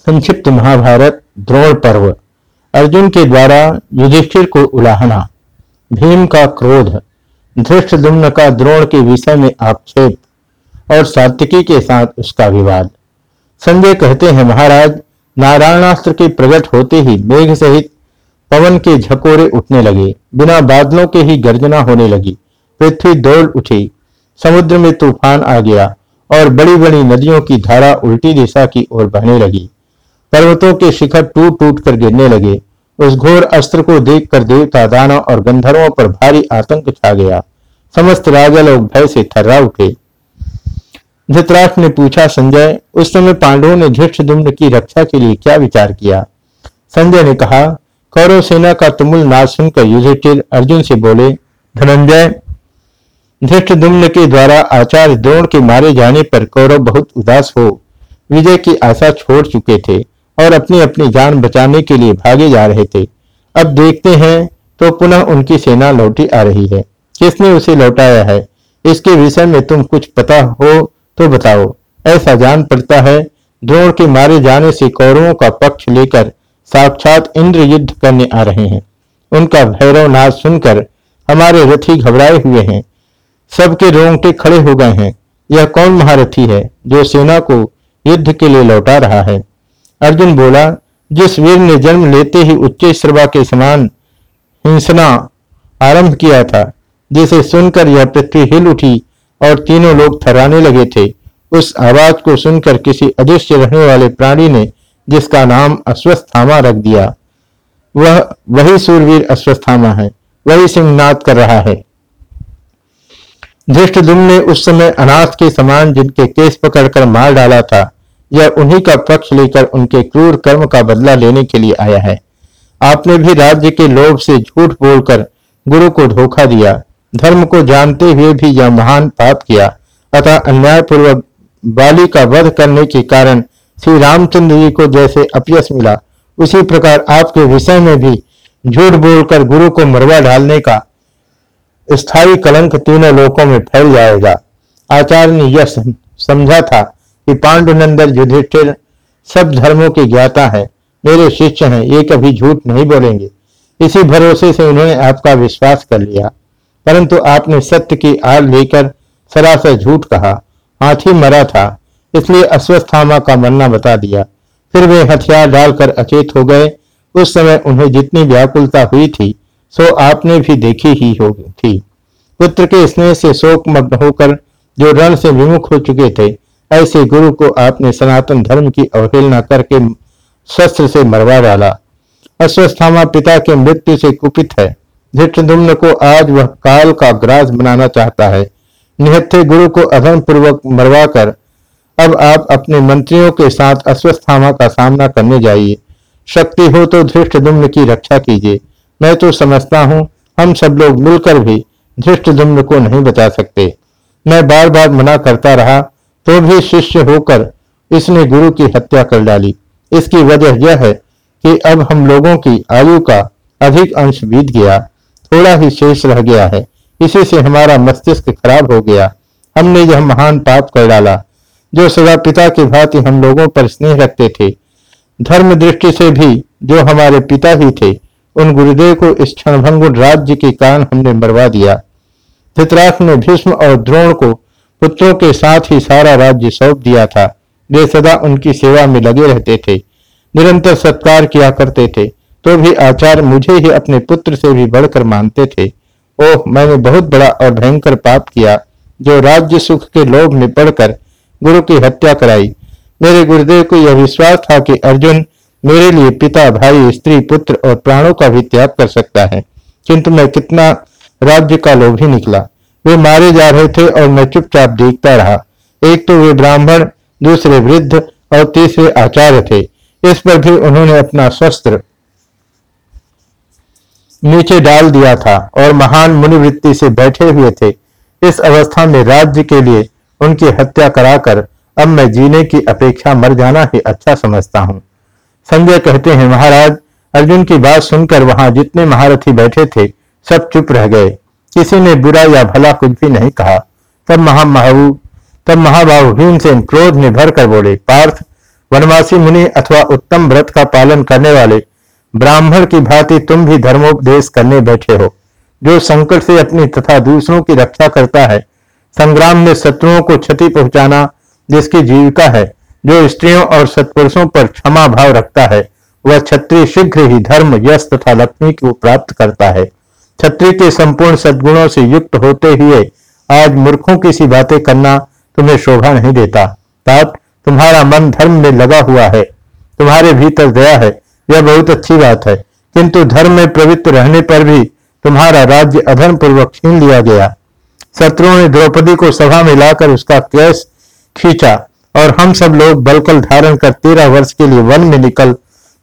संक्षिप्त महाभारत, द्रोण पर्व। अर्जुन के द्वारा युधिष्ठिर को उलाहना। भीम का क्रोध। धृष्ट दुम्न का द्रोण के विषय में आक्षेप। और सात्विकी के साथ उसका विवाद। संजय कहते हैं, महाराज, नारायणास्त्र के प्रकट होते ही मेघ सहित पवन के झकोरे उठने लगे। बिना बादलों के ही गर्जना होने लगी। पृथ्वी दौड़ उठी। समुद्र में तूफ़ान आ गया और बड़ी बड़ी नदियों की धारा उल्टी दिशा की ओर बहने लगी। पर्वतों के शिखर टूट टूट कर गिरने लगे। उस घोर अस्त्र को देखकर देवता, दानव और गंधर्वों पर भारी आतंक छा गया। समस्त राजा लोग भय से थर्रा उठे। धृतराष्ट्र ने पूछा, संजय, उस समय पांडवों ने धृष्ट दुम्न की रक्षा के लिए क्या विचार किया? संजय ने कहा, कौरव सेना का तुमुल नाच सुनकर युधिष्ठिर अर्जुन से बोले, धनंजय धृष्ट दुम्न के द्वारा आचार्य द्रोण के मारे जाने पर कौरव बहुत उदास हो। विजय की आशा छोड़ चुके थे। और अपनी अपनी जान बचाने के लिए भागे जा रहे थे। अब देखते हैं तो पुनः उनकी सेना लौटी आ रही है। किसने उसे लौटाया है? इसके विषय में तुम कुछ पता हो तो बताओ। ऐसा जान पड़ता है द्रोण के मारे जाने से कौरवों का पक्ष लेकर साक्षात इंद्र युद्ध करने आ रहे हैं। उनका भैरव नाद सुनकर हमारे रथी घबराए हुए हैं। सबके रोंगटे खड़े हो गए हैं। यह कौन महारथी है जो सेना को युद्ध के लिए लौटा रहा है? अर्जुन बोला, जिस वीर ने जन्म लेते ही उच्च श्रवा के समान हिंसना आरंभ किया था, जिसे सुनकर यह पृथ्वी हिल उठी और तीनों लोग थराने लगे थे, उस आवाज़ को सुनकर किसी अदृश्य रहने वाले प्राणी ने, जिसका नाम अश्वस्थामा रख दिया। वह, वही सूरवीर अश्वस्थामा है, वही सिंहनाद कर रहा है। धृष्ट ने उस समय अनाथ के समान जिनके केस पकड़कर मार डाला था यह उन्हीं का पक्ष लेकर उनके क्रूर कर्म का बदला लेने के लिए आया है। आपने भी राज्य के लोभ से झूठ बोलकर गुरु को धोखा दिया। धर्म को जानते हुए भी यह महान पाप किया। अतः अन्यायपूर्वक बाली का वध करने के कारण श्री रामचंद्र जी को जैसे अपयस मिला, उसी प्रकार आपके विषय में भी झूठ बोलकर गुरु को मरवा डालने का स्थायी कलंक तीनों लोकों में फैल जाएगा। आचार्य ने यह समझा था। कि पांडुनंदन युधिष्ठिर सब धर्मों के ज्ञाता है, मेरे शिष्य हैं, ये कभी झूठ नहीं बोलेंगे। इसी भरोसे से उन्होंने आपका विश्वास कर लिया। परंतु आपने सत्य की आड़ लेकर सरासर झूठ कहा। हाथी मरा था, इसलिए अश्वस्थामा का मरना बता दिया। फिर वे हथियार डालकर अचेत हो गए। उस समय उन्हें जितनी व्याकुलता हुई थी, सो आपने भी देखी ही हो थी पुत्र के स्नेह से शोक मग्न होकर जो रण से विमुख हो चुके थे ऐसे गुरु को आपने सनातन धर्म की अवहेलना करके शस्त्र से मरवा डाला। अश्वस्थामा पिता के मृत्यु से कुपित है। धृष्टुम्न को आज वह काल का ग्रास बनाना चाहता है। निहत्थे गुरु को अधर्म पूर्वक मरवा कर अब आप अपने मंत्रियों के साथ अश्वस्थामा का सामना करने जाइए। शक्ति हो तो धृष्ट की रक्षा कीजिए। मैं तो समझता हूँ, हम सब लोग मिलकर भी धृष्ट को नहीं बचा सकते। मैं बार बार मना करता रहा तो भी शिष्य होकर इसने गुरु की हत्या कर डाली। इसकी वजह यह है कि अब हम लोगों की आयु का अधिक अंश बीत गया, थोड़ा ही शेष रह गया है। इसी से हमारा मस्तिष्क खराब हो गया। हमने यह महान पाप कर डाला, जो सदा पिता की भांति हम लोगों पर स्नेह रखते थे। धर्म दृष्टि से भी जो हमारे पिता ही थे, उन गुरुदेव को इस क्षणभंगुर राज्य के कारण हमने मरवा दिया। धृतराष्ट्र ने भीष्म और द्रोण को पुत्रों के साथ ही सारा राज्य सौंप दिया था। वे सदा उनकी सेवा में लगे रहते थे। निरंतर सत्कार किया करते थे। तो भी आचार्य मुझे ही अपने पुत्र से भी बढ़कर मानते थे। ओह, मैंने बहुत बड़ा और भयंकर पाप किया, जो राज्य सुख के लोभ में पड़कर गुरु की हत्या कराई। मेरे गुरुदेव को यह विश्वास था कि अर्जुन मेरे लिए पिता, भाई, स्त्री, पुत्र और प्राणों का भी त्याग कर सकता है। किंतु मैं कितना राज्य का लोभी निकला। वे मारे जा रहे थे और मैं चुपचाप देखता रहा। एक तो वे ब्राह्मण, दूसरे वृद्ध और तीसरे आचार्य थे। इस पर भी उन्होंने अपना शस्त्र नीचे डाल दिया था और महान मुनिवृत्ति से बैठे हुए थे। इस अवस्था में राज्य के लिए उनकी हत्या कराकर अब मैं जीने की अपेक्षा मर जाना ही अच्छा समझता हूँ। संजय कहते हैं, महाराज, अर्जुन की बात सुनकर वहाँ जितने महारथी बैठे थे, सब चुप रह गए। किसी ने बुरा या भला कुछ भी नहीं कहा। तब महामहू, तब महाबाहु भीमसेन क्रोध में भर कर बोले, पार्थ, वनवासी मुनि अथवा उत्तम व्रत का पालन करने वाले, ब्राह्मण की भांति तुम भी धर्मोपदेश करने बैठे हो। जो संकट से अपनी तथा दूसरों की रक्षा करता है, संग्राम में शत्रुओं को क्षति पहुंचाना जिसकी जीविका है, जो स्त्रियों और सत्पुरुषों पर क्षमा भाव रखता है, वह क्षत्रिय शीघ्र ही धर्म, यश तथा लक्ष्मी को प्राप्त करता है। क्षत्रिय के संपूर्ण सद्गुणों से युक्त होते हुए आज मूर्खों की सी बातें करना तुम्हें शोभा नहीं देता। तात, तुम्हारा मन धर्म में लगा हुआ है। तुम्हारे भीतर दया है। यह बहुत अच्छी बात है। किंतु धर्म में प्रवृत्त रहने पर भी तुम्हारा राज्य अधर्म पूर्वक छीन लिया गया। शत्रुओं ने द्रौपदी को सभा में लाकर उसका केस खींचा और हम सब लोग बलकल धारण कर तेरह वर्ष के लिए वन में निकल,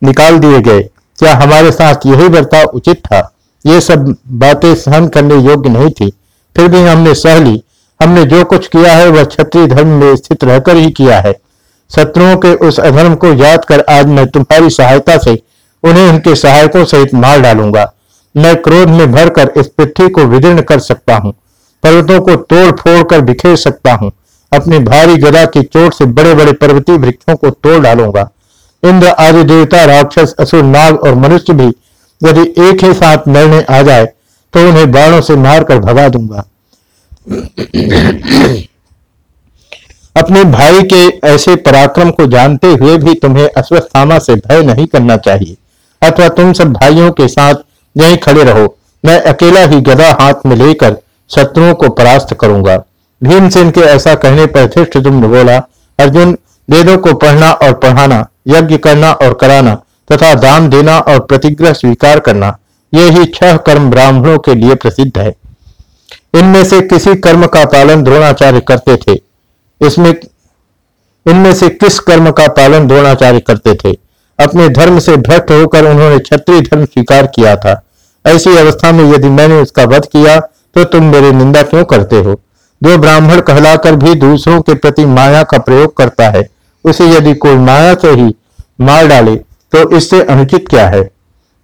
निकाल दिए गए। क्या हमारे साथ यही बर्ताव उचित था? ये सब बातें सहन करने योग्य नहीं थी। फिर भी हमने सह ली। हमने जो कुछ किया है, वह क्षत्रिय धर्म में स्थित रहकर ही किया है। शत्रुओं के उस अधर्म को याद कर आज मैं तुम्हारी सहायता से उन्हें उनके सहायकों सहित मार डालूँगा। मैं क्रोध में भरकर इस पृथ्वी को विदीर्ण कर सकता हूँ। पर्वतों को तोड़ फोड़ कर बिखेर सकता हूँ। अपनी भारी गदा की चोट से बड़े बड़े पर्वतीय वृक्षों को तोड़ डालूँगा। इंद्र, आदि देवता, राक्षस, असुर, नाग और मनुष्य भी यदि एक ही साथ लड़ने आ जाए तो उन्हें बाणों से मारकर भगा दूँगा। अपने भाई के ऐसे पराक्रम को जानते हुए भी तुम्हें अश्वस्थामा से भय नहीं करना चाहिए। अथवा तुम सब भाइयों के साथ यहीं खड़े रहो। मैं अकेला ही गदा हाथ में लेकर शत्रुओं को परास्त करूँगा। भीमसेन के ऐसा कहने पर धृष्ट तुमने बोला, अर्जुन, वेदों को पढ़ना और पढ़ाना, यज्ञ करना और कराना तथा दान देना और प्रतिग्रह स्वीकार करना, ये ही छह कर्म ब्राह्मणों के लिए प्रसिद्ध है। इनमें से किसी कर्म का पालन द्रोणाचार्य करते थे। इसमें, इनमें से किस कर्म का पालन द्रोणाचार्य करते थे? अपने धर्म से भ्रष्ट होकर उन्होंने क्षत्रिय धर्म स्वीकार किया था। ऐसी अवस्था में यदि मैंने उसका वध किया तो तुम मेरी निंदा क्यों करते हो? जो ब्राह्मण कहलाकर भी दूसरों के प्रति माया का प्रयोग करता है, उसे यदि कोई माया से ही मार डाले तो इससे अनुचित क्या है?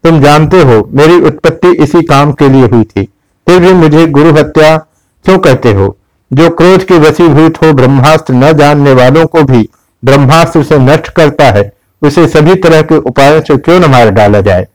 तुम जानते हो, मेरी उत्पत्ति इसी काम के लिए हुई थी। फिर भी मुझे गुरु हत्या क्यों कहते हो? जो क्रोध के वसीभूत हो, ब्रह्मास्त्र न जानने वालों को भी ब्रह्मास्त्र से नष्ट करता है, उसे सभी तरह के उपायों से क्यों न मार डाला जाए?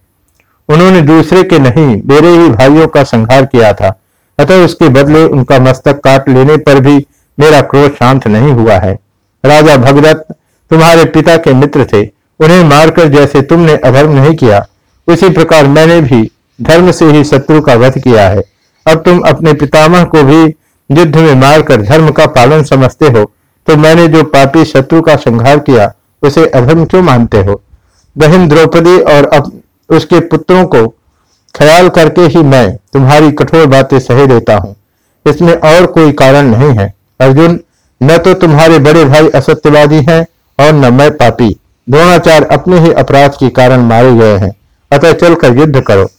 उन्होंने दूसरे के नहीं, मेरे ही भाइयों का संहार किया था। अतः उसके बदले उनका मस्तक काट लेने पर भी मेरा क्रोध शांत नहीं हुआ है। राजा भगदत्त तुम्हारे पिता के मित्र थे। उन्हें मारकर जैसे तुमने अधर्म नहीं किया, उसी प्रकार मैंने भी धर्म से ही शत्रु का वध किया है। अब तुम अपने पितामह को भी युद्ध में मारकर धर्म का पालन समझते हो तो मैंने जो पापी शत्रु का संहार किया, उसे अधर्म क्यों मानते हो? बहन द्रौपदी और अब उसके पुत्रों को ख्याल करके ही मैं तुम्हारी कठोर बातें सहे देता हूँ। इसमें और कोई कारण नहीं है। अर्जुन, न तो तुम्हारे बड़े भाई असत्यवादी हैं और न मैं पापी। द्रोणाचार्य अपने ही अपराध के कारण मारे गए हैं। अतः चलकर युद्ध करो।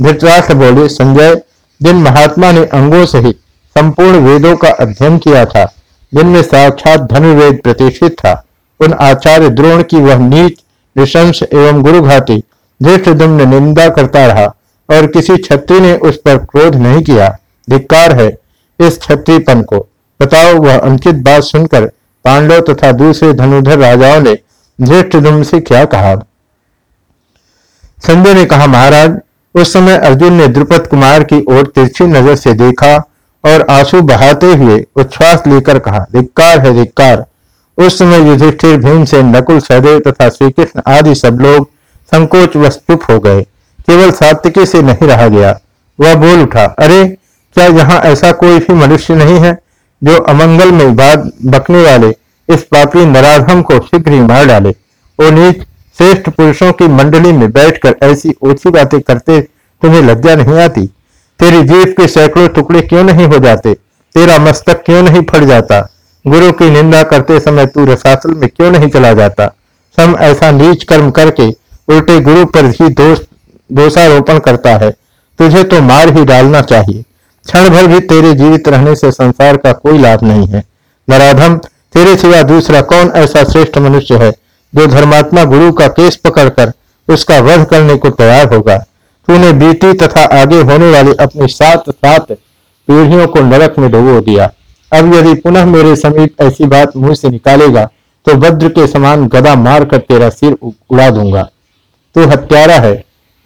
धृतराष्ट्र बोले, संजय, जिन महात्मा ने अंगों सहित संपूर्ण वेदों का अध्ययन किया था, जिनमें साक्षात धनुर्वेद प्रतिष्ठित था, उन आचार्य द्रोण की वह नीच, निशंस एवं गुरुघाती धृष्टुम ने निंदा करता रहा और किसी छत्री ने उस पर क्रोध नहीं किया। धिक्कार है इस छत्रीपन को। बताओ, वह अंकित बात सुनकर पांडव तथा दूसरे धनुधर राजाओं ने धृष्टुम से क्या कहा? संजय ने कहा, महाराज, उस समय अर्जुन ने द्रुपद कुमार की ओर तिरछी नज़र से देखा और आँसू बहाते हुए उच्छ्वास लेकर कहा, धिक्कार है, धिक्कार। उस समय युधिष्ठिर भीम से नकुल, सहदेव तथा श्री कृष्ण आदि सब लोग संकोच व चुप हो गए। केवल सात्विकी से नहीं रहा गया। वह बोल उठा, अरे, क्या यहाँ ऐसा कोई भी मनुष्य नहीं है जो अमंगल में बात बकने वाले इस पापी नराधम को शीघ्र ही मार डाले। नीच, श्रेष्ठ पुरुषों की मंडली में बैठकर ऐसी ओछी बातें करते तुम्हें लज्जा नहीं आती? तेरी जीव के सैकड़ों टुकड़े क्यों नहीं हो जाते? तेरा मस्तक क्यों नहीं फट जाता? गुरु की निंदा करते समय तू रसातल में क्यों नहीं चला जाता? सम ऐसा नीच कर्म करके उल्टे गुरु पर ही दोष, दोषारोपण करता है। तुझे तो मार ही डालना चाहिए। क्षण भर भी तेरे जीवित रहने से संसार का कोई लाभ नहीं है। नराधम तेरे सिवा दूसरा कौन ऐसा श्रेष्ठ मनुष्य है, जो धर्मात्मा गुरु का केस पकड़कर उसका वध करने को तैयार होगा? तूने बीती तथा आगे होने वाली अपनी सात सात पीढ़ियों को नरक में डुबो दिया। अब यदि पुनः मेरे समीप ऐसी बात मुँह से निकालेगा तो वज्र के समान गदा मार कर तेरा सिर उड़ा दूँगा। तू हत्यारा है,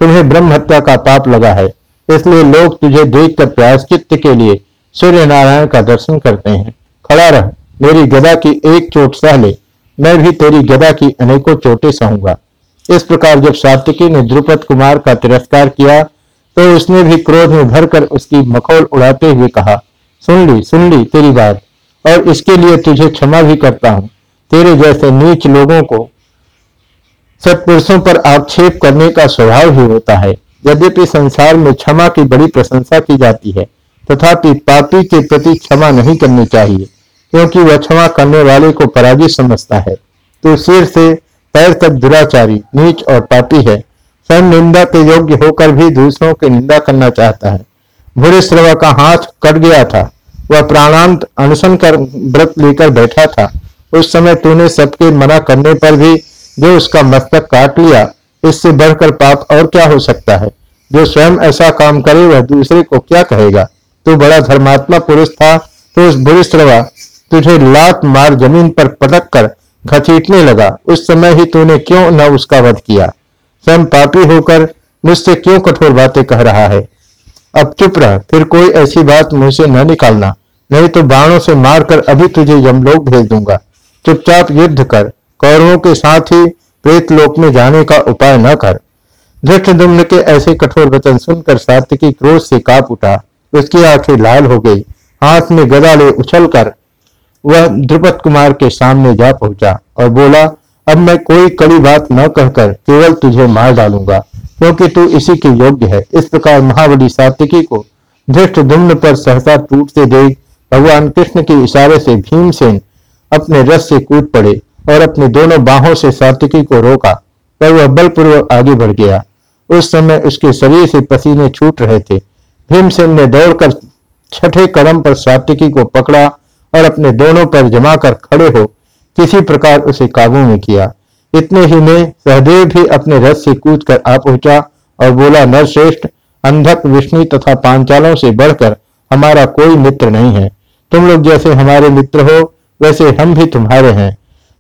तुम्हें ब्रह्म हत्या का पाप लगा है, इसलिए लोग तुझे देखकर प्रायश्चित के लिए सूर्य नारायण का दर्शन करते हैं। खड़ा रह। मेरी गदा की एक चोट सह ले, मैं भी तेरी गदा की अनेकों चोटें सहूँगा। इस प्रकार जब सात्विकी ने द्रुपद कुमार का तिरस्कार किया तो उसने भी क्रोध में भरकर उसकी मखौल उड़ाते हुए कहा, सुन ली सुन ली तेरी बात, और इसके लिए तुझे क्षमा भी करता हूँ। तेरे जैसे नीच लोगों को सत्पुरुषों पर आक्षेप करने का स्वभाव ही होता है। यद्यपि संसार में क्षमा की बड़ी प्रशंसा की जाती है, तथापि पापी के प्रति क्षमा नहीं करनी चाहिए। क्योंकि वह क्षमा करने वाले को पराजित समझता है। तो सिर से पैर तक दुराचारी, नीच और पापी है। स्वयं निंदा के योग्य होकर भी दूसरों की निंदा करना चाहता है। भूरे श्रवा का हाथ कट गया था। वह प्राणांत अनशन कर व्रत लेकर बैठा था। उस समय तूने सबके मना करने पर भी जो उसका मस्तक काट लिया, इससे बढ़कर पाप और क्या हो सकता है? जो स्वयं ऐसा काम करे, वह दूसरे को क्या कहेगा? तू बड़ा धर्मात्मा पुरुष था तो उस बुरी श्रवा तुझे लात मार ज़मीन पर पटक कर घसीटने लगा। उस समय ही तूने क्यों न उसका वध किया? स्वयं पापी होकर मुझसे क्यों कठोर बातें कह रहा है? अब चुप रह, फिर कोई ऐसी बात मुझसे न निकालना, नहीं तो बाणों से मारकर अभी तुझे यमलोक भेज दूँगा। चुपचाप युद्ध कर, कौरवों के साथ ही प्रेत लोक में जाने का उपाय न कर। धृष्टदुम्न के ऐसे कठोर वचन सुनकर सात्विकी क्रोध से काप उठा। उसकी आँखें लाल हो गई, हाथ में गदा ले उछल कर वह द्रुपद कुमार के सामने जा पहुँचा और बोला, अब मैं कोई कड़ी बात न कहकर केवल तुझे मार डालूँगा, क्योंकि तू इसी के योग्य है। इस प्रकार महाबली सात्विकी को धृष्ट दुम्न पर सहसा टूटते देख भगवान कृष्ण के इशारे से भीमसेन अपने रस से कूद पड़े और अपने दोनों बाहों से सात्विकी को रोका, पर वह बलपूर्वक आगे बढ़ गया। उस समय उसके शरीर से पसीने छूट रहे थे। भीमसेन ने दौड़कर छठे कदम पर सात्विकी को पकड़ा और अपने दोनों पर जमा कर खड़े हो, किसी प्रकार उसे काबू में किया। इतने ही में सहदेव भी अपने रथ से कूद कर आ पहुँचा और बोला, नरश्रेष्ठ, अंधक विष्णु तथा पांचालों से बढ़कर हमारा कोई मित्र नहीं है। तुम लोग जैसे हमारे मित्र हो, वैसे हम भी तुम्हारे हैं।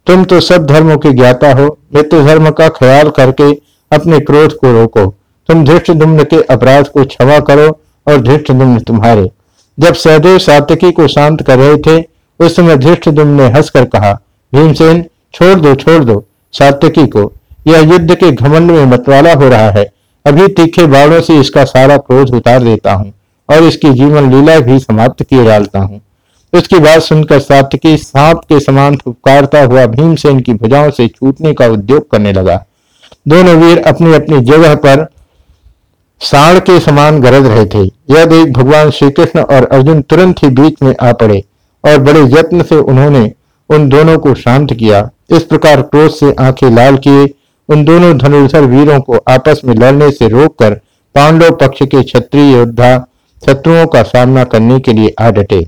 तुम तो सब धर्मों के ज्ञाता हो मित्र धर्म का ख्याल करके अपने क्रोध को रोको। तुम धृष्ट दुम्न के अपराध को क्षमा करो और धृष्ट दुम्न तुम्हारे। जब सहदेव सातकी को शांत कर रहे थे, उस समय धृष्ट दुम्न ने हंसकर कहा, भीमसेन, छोड़ दो छोड़ दो सातकी को। यह युद्ध के घमंड में मतवाला हो रहा है। अभी तीखे बाणों से इसका सारा क्रोध उतार देता हूँ और इसकी जीवन लीला भी समाप्त किए डालता हूँ। उसकी बात सुनकर सातकी सांप के समान फुपकारता हुआ भीमसेन की भुजाओं से छूटने का उद्योग करने लगा। दोनों वीर अपनी अपनी जगह पर साण के समान गरज रहे थे। यह देख भगवान श्री कृष्ण और अर्जुन तुरंत ही बीच में आ पड़े और बड़े यत्न से उन्होंने उन दोनों को शांत किया। इस प्रकार क्रोध से आँखें लाल किए, उन दोनों धनुर्धर वीरों को आपस में लड़ने से रोककर पांडव पक्ष के क्षत्रिय योद्धा शत्रुओं का सामना करने के लिए आ डटे।